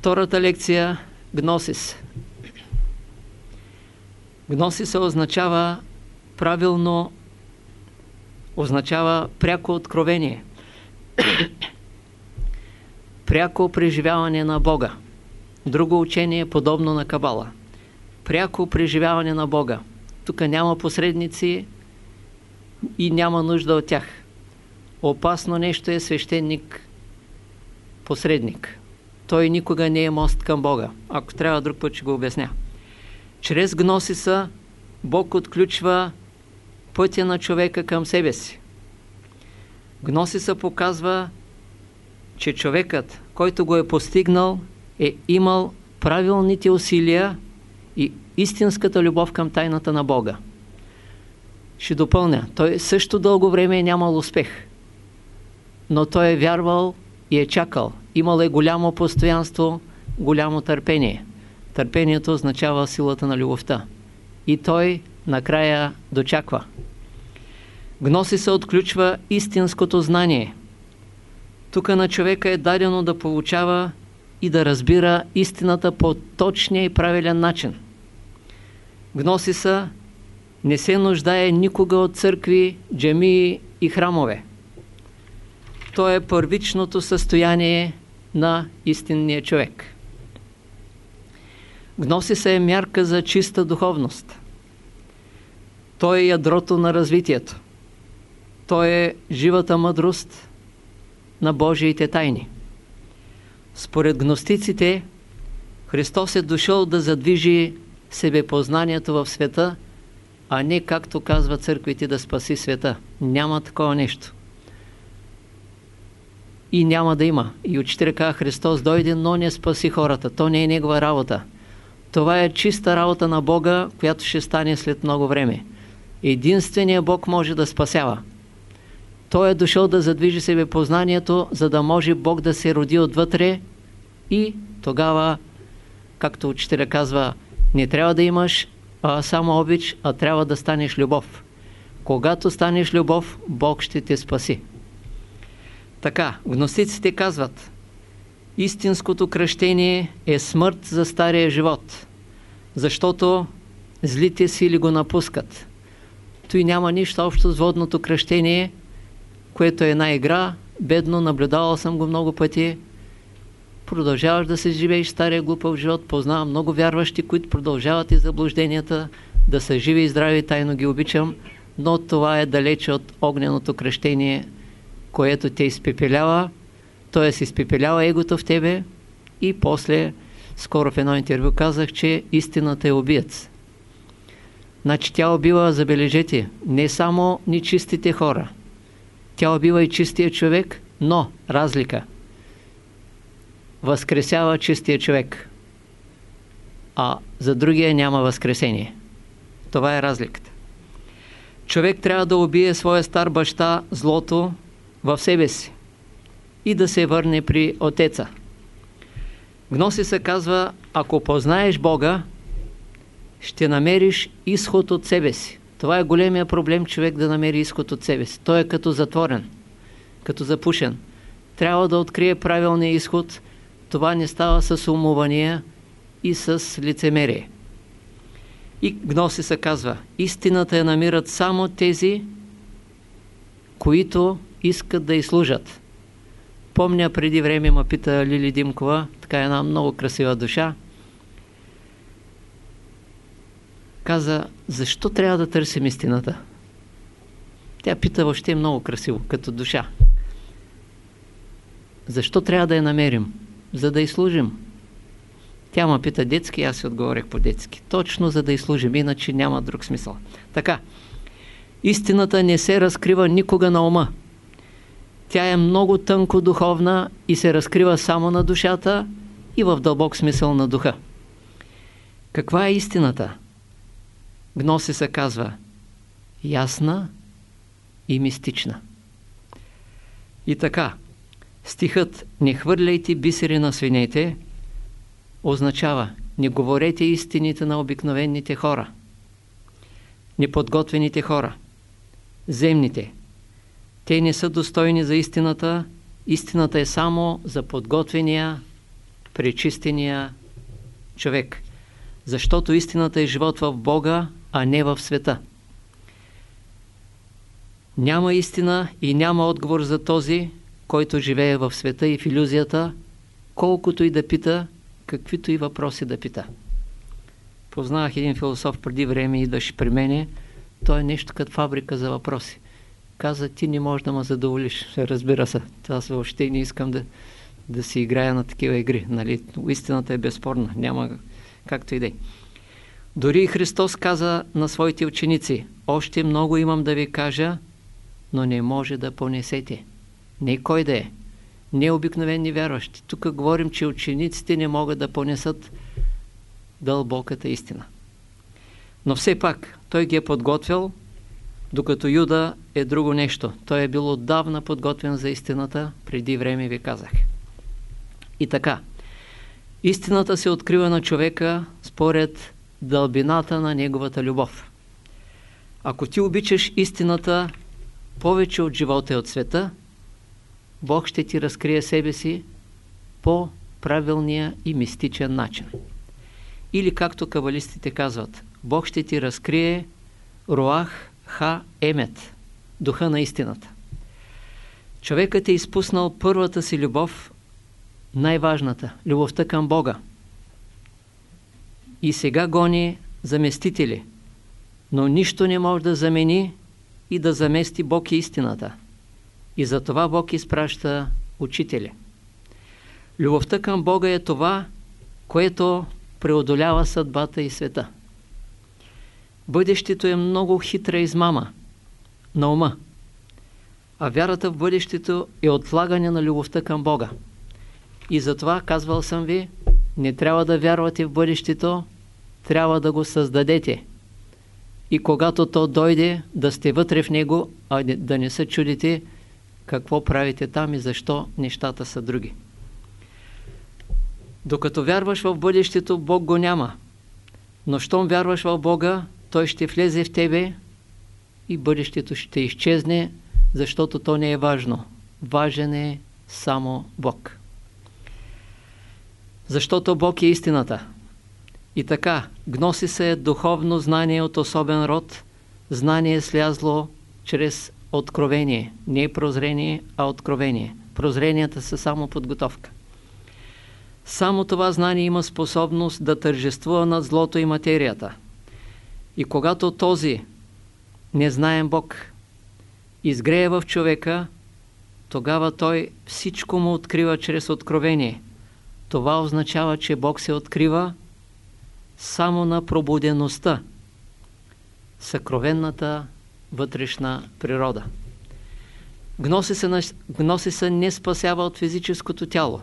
Втората лекция – гносис. Гносиса означава правилно, означава пряко откровение, пряко преживяване на Бога. Друго учение подобно на Кабала. Пряко преживяване на Бога. Тук няма посредници и няма нужда от тях. Опасно нещо е свещеник посредник. Той никога не е мост към Бога. Ако трябва друг път ще го обясня. Чрез гносиса Бог отключва пътя на човека към себе си. Гносиса показва, че човекът, който го е постигнал, е имал правилните усилия и истинската любов към тайната на Бога. Ще допълня, той също дълго време е нямал успех, но той е вярвал и е чакал. Имал е голямо постоянство, голямо търпение. Търпението означава силата на любовта. И той накрая дочаква. Гноси се отключва истинското знание. Тук на човека е дадено да получава и да разбира истината по точния и правилен начин. Гносиса не се нуждае никога от църкви, джамии и храмове. То е първичното състояние на истинния човек. Гносиса е мярка за чиста духовност. Той е ядрото на развитието. Той е живата мъдрост на Божиите тайни. Според гностиците, Христос е дошъл да задвижи себепознанието в света, а не, както казва църквите, да спаси света. Няма такова нещо. И няма да има. И учителя каза, Христос дойде, но не спаси хората. То не е негова работа. Това е чиста работа на Бога, която ще стане след много време. Единственият Бог може да спасява. Той е дошъл да задвижи себе познанието, за да може Бог да се роди отвътре и тогава, както учителя казва, не трябва да имаш а, само обич, а трябва да станеш любов. Когато станеш любов, Бог ще те спаси. Така, гностиците казват, истинското кръщение е смърт за стария живот, защото злите сили го напускат. Той няма нищо общо с водното кръщение, което е една игра, бедно, наблюдавал съм го много пъти. Продължаваш да се живееш стария глупав живот, познавам много вярващи, които продължават и заблужденията, да са живи и здрави, тайно ги обичам, но това е далече от огненото кръщение, което те изпепелява, т.е. изпепелява егото в тебе и после, скоро в едно интервю казах, че истината е убиец. Значи тя убива, забележете, не само нечистите хора. Тя убива и чистия човек, но разлика. Възкресява чистия човек, а за другия няма възкресение. Това е разликата. Човек трябва да убие своя стар баща, злото, в себе си и да се върне при Отеца. Гноси се казва, ако познаеш Бога, ще намериш изход от себе си. Това е големия проблем човек да намери изход от себе си. Той е като затворен, като запушен. Трябва да открие правилния изход. Това не става с умувания и с лицемерие. И Гноси се казва, истината я намират само тези, които искат да изслужат. Помня преди време ме пита Лили Димкова, така една много красива душа, каза, защо трябва да търсим истината? Тя пита въобще много красиво, като душа. Защо трябва да я намерим? За да изслужим. Тя ме пита детски, аз си отговорих по детски. Точно за да изслужим, иначе няма друг смисъл. Така, истината не се разкрива никога на ума. Тя е много тънко духовна и се разкрива само на душата и в дълбок смисъл на духа. Каква е истината? Гноси се казва ясна и мистична. И така, стихът «Не хвърляйте бисери на свинете» означава «Не говорете истините на обикновените хора», неподготвените хора, земните. Те не са достойни за истината. Истината е само за подготвения пречистения човек. Защото истината е живот в Бога, а не в света. Няма истина и няма отговор за този, който живее в света и в иллюзията, колкото и да пита, каквито и въпроси да пита. Познавах един философ преди време, идваше при мене, той е нещо като фабрика за въпроси. Каза, ти не можеш да ме задоволиш. Разбира се, аз въобще не искам да, да си играя на такива игри. Нали? Истината е безспорна, няма както и да е. Дори Христос каза на своите ученици, още много имам да ви кажа, но не може да понесете. Не кой да е. Не обикновени вярващи. Тук говорим, че учениците не могат да понесат дълбоката истина. Но все пак, той ги е подготвил, докато Юда е друго нещо. Той е бил отдавна подготвен за истината, преди време ви казах. И така, истината се открива на човека според дълбината на неговата любов. Ако ти обичаш истината повече от живота и от света, Бог ще ти разкрие себе си по правилния и мистичен начин. Или както кабалистите казват, Бог ще ти разкрие Руах Ха Емет, духа на истината. Човекът е изпуснал първата си любов, най-важната, любовта към Бога. И сега гони заместители, но нищо не може да замени и да замести Бог и истината. И затова Бог изпраща учители. Любовта към Бога е това, което преодолява съдбата и света. Бъдещето е много хитра измама на ума, а вярата в бъдещето е отлагане на любовта към Бога. И затова, казвал съм ви, не трябва да вярвате в бъдещето, трябва да го създадете. И когато то дойде, да сте вътре в него, а да не се чудите какво правите там и защо нещата са други. Докато вярваш в бъдещето, Бог го няма. Но щом вярваш в Бога, Той ще влезе в тебе и бъдещето ще изчезне, защото то не е важно. Важен е само Бог. Защото Бог е истината. И така, гноси се духовно знание от особен род, знание е слязло чрез откровение. Не прозрение, а откровение. Прозренията са само подготовка. Само това знание има способност да тържествува над злото и материята. И когато този незнаем Бог изгрее в човека, тогава той всичко му открива чрез откровение. Това означава, че Бог се открива само на пробудеността, съкровенната вътрешна природа. Гносиса не спасява от физическото тяло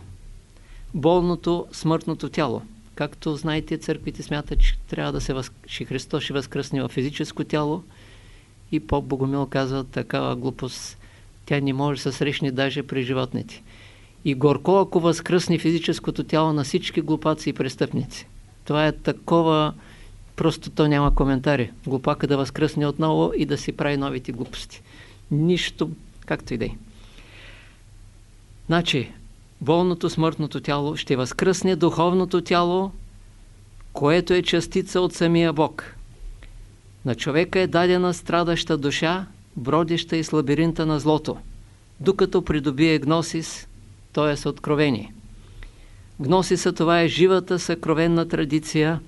болното, смъртното тяло. Както знаете, църквите смятат, че трябва да се въз... че Христос ще възкръсне в физическо тяло и поп Богомил казва такава глупост. Тя не може да се срещне даже при животните. И горко, ако възкръсне физическото тяло на всички глупаци и престъпници. Това е такова, просто то няма коментари. Глупака да възкръсне отново и да си прави новите глупости. Нищо, както и да е. Значи, болното смъртното тяло, ще възкръсне духовното тяло, което е частица от самия Бог. На човека е дадена страдаща душа, бродеща из лабиринта на злото, докато придобие гносис, т.е. откровение. Гносиса това е живата съкровенна традиция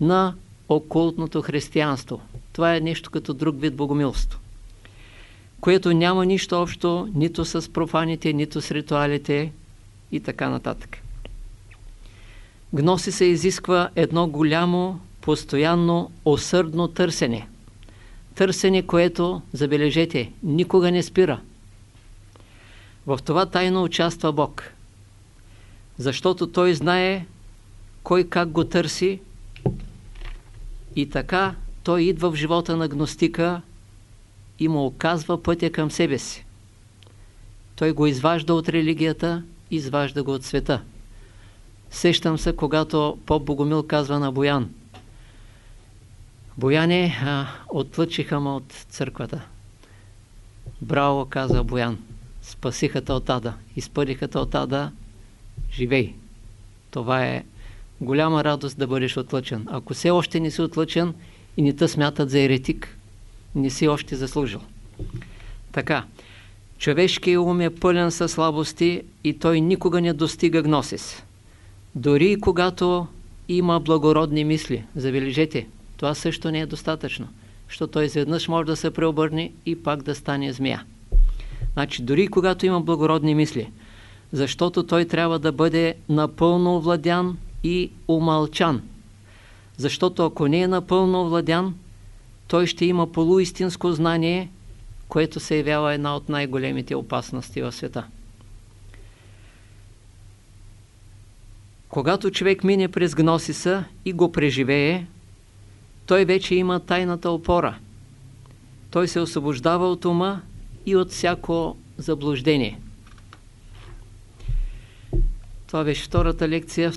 на окултното християнство. Това е нещо като друг вид богомилство, което няма нищо общо нито с профаните, нито с ритуалите, и така нататък. Гноси се изисква едно голямо, постоянно, усърдно търсене. Търсене, което, забележете, никога не спира. В това тайно участва Бог. Защото Той знае кой как го търси и така Той идва в живота на гностика и му оказва пътя към себе си. Той го изважда от религията изважда го от света. Сещам се, когато поп Богомил казва на Боян. Бояне, а, отлъчиха ме от църквата. Браво, каза Боян. Спасиха те от ада. Изпъдиха те от ада. Живей. Това е голяма радост да бъдеш отлъчен. Ако все още не си отлъчен и не те смятат за еретик, не си още заслужил. Така, човешкият ум е пълен със слабости и той никога не достига гносис. Дори и когато има благородни мисли, забележете, това също не е достатъчно, защото той изведнъж може да се преобърне и пак да стане змия. Значи, дори когато има благородни мисли, защото той трябва да бъде напълно овладян и умълчан. Защото ако не е напълно овладян, той ще има полуистинско знание, което се явява една от най-големите опасности в света. Когато човек мине през гносиса и го преживее, той вече има тайната опора. Той се освобождава от ума и от всяко заблуждение. Това беше втората лекция.